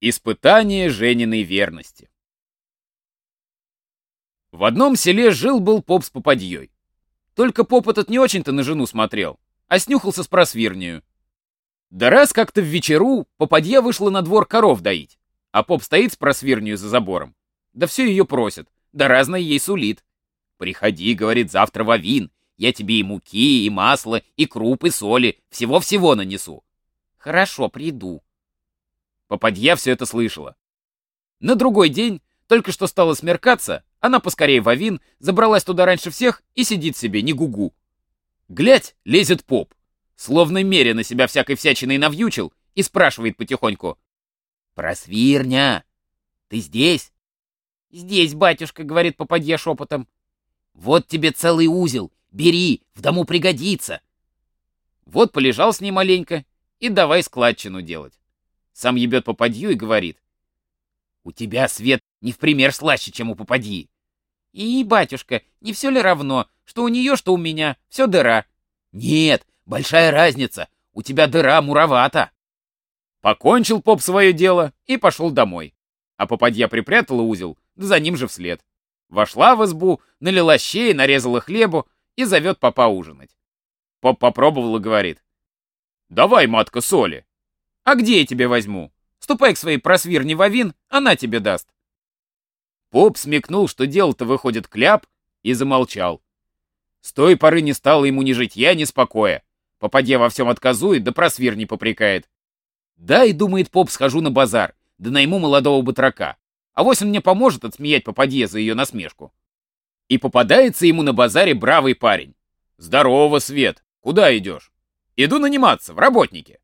Испытание Жениной верности. В одном селе жил-был поп с попадьей. Только поп этот не очень-то на жену смотрел, а снюхался с просвирнею. Да раз как-то в вечеру попадья вышла на двор коров доить, а поп стоит с просвирнею за забором. Да все ее просит, да разное ей сулит. «Приходи, — говорит, — завтра в Авин, я тебе и муки, и масло, и круп, и соли, всего-всего нанесу». «Хорошо, приду», Попадья все это слышала. На другой день, только что стало смеркаться, она поскорее в Авин, забралась туда раньше всех и сидит себе, не гугу. Глядь, лезет поп, словно меря на себя всякой всячиной навьючил и спрашивает потихоньку. «Просвирня, ты здесь?» «Здесь, батюшка», — говорит попадья шепотом. «Вот тебе целый узел, бери, в дому пригодится». Вот полежал с ней маленько и давай складчину делать. Сам ебет попадью и говорит. «У тебя, Свет, не в пример слаще, чем у попадьи». «И, батюшка, не все ли равно, что у нее, что у меня, все дыра?» «Нет, большая разница, у тебя дыра муровата». Покончил поп свое дело и пошел домой. А попадья припрятала узел, да за ним же вслед. Вошла в избу, налила щей, нарезала хлебу и зовет попа ужинать. Поп попробовал и говорит. «Давай, матка, соли». А где я тебе возьму? Ступай к своей просвирне Вавин, она тебе даст. Поп смекнул, что дело-то выходит кляп, и замолчал. С той поры не стало ему ни житья, ни спокоя. Попадья во всем отказует, да просвир не попрекает. Да, и думает поп, схожу на базар, да найму молодого батрака. А вось он мне поможет отсмеять попадье за ее насмешку. И попадается ему на базаре бравый парень. Здорово, Свет, куда идешь? Иду наниматься, в работнике.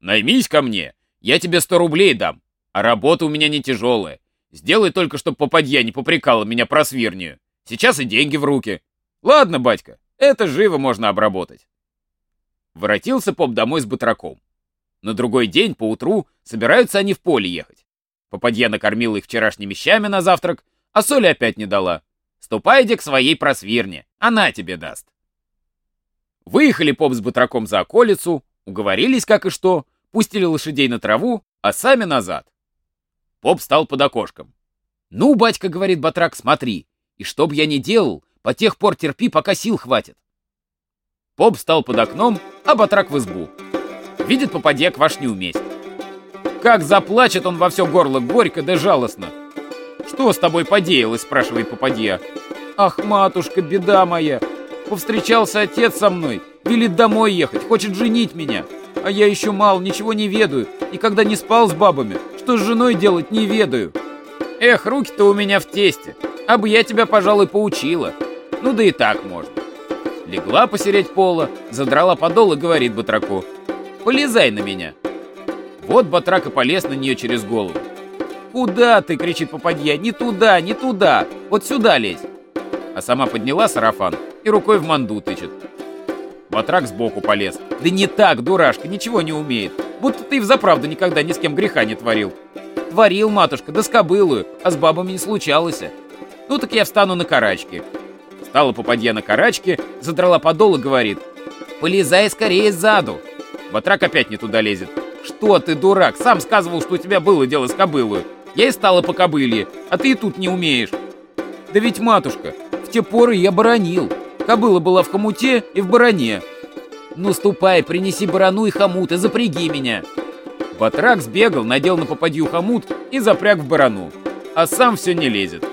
Наймись ко мне, я тебе сто рублей дам, а работа у меня не тяжелая. Сделай только, чтоб попадья не попрекала меня про свирнию. Сейчас и деньги в руки. Ладно, батька, это живо можно обработать. Воротился поп домой с батраком. На другой день, поутру, собираются они в поле ехать. Попадья накормила их вчерашними щами на завтрак, а соли опять не дала. Ступайте к своей просвирне, она тебе даст. Выехали поп с батраком за околицу, уговорились как и что, пустили лошадей на траву, а сами назад. Поп стал под окошком. «Ну, батька, — говорит Батрак, — смотри, и что б я ни делал, по тех пор терпи, пока сил хватит». Поп стал под окном, а Батрак в избу. Видит попадья квашню вместе. Как заплачет он во все горло горько да жалостно. «Что с тобой подеялось?» — спрашивает попадья. «Ах, матушка, беда моя! Повстречался отец со мной, велит домой ехать, хочет женить меня. А я еще мал, ничего не ведаю, и когда не спал с бабами, что с женой делать не ведаю. Эх, руки-то у меня в тесте, а бы я тебя, пожалуй, поучила. Ну да и так можно. Легла посереть пола, задрала подол и говорит батраку. Полезай на меня. Вот батрак и полез на нее через голову. «Куда ты?» — кричит попадья. «Не туда, не туда! Вот сюда лезь!» А сама подняла сарафан и рукой в манду тычет. Батрак сбоку полез. Да не так, дурашка, ничего не умеет. Будто ты взаправду никогда ни с кем греха не творил. Творил, матушка, да с кобылую, а с бабами не случалось. Ну так я встану на карачки. Стала попадья на карачки, задрала подол и говорит. Полезай скорее сзаду. Батрак опять не туда лезет. Что ты, дурак, сам сказывал, что у тебя было дело с кобылою. Я и стала по кобыле, а ты и тут не умеешь. Да ведь, матушка, в те поры я баронил. Кобыла была в хомуте и в баране. Ну ступай, принеси барану и хомут и запряги меня. Батрак сбегал, надел на попадью хомут и запряг в барану. А сам все не лезет.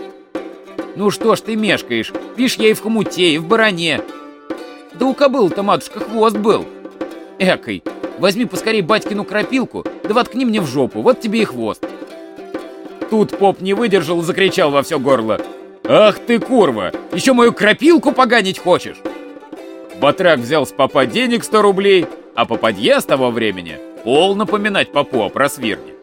Ну что ж ты мешкаешь? Вишь, я и в хомуте, и в баране. Да у кобылы-то, матушка, хвост был. Экой, возьми поскорей батькину крапилку, да воткни мне в жопу, вот тебе и хвост. Тут поп не выдержал и закричал во все горло. «Ах ты, курва! Еще мою крапилку поганить хочешь?» Батрак взял с папа денег 100 рублей, а попадья с того времени пол напоминать попу о просвирне.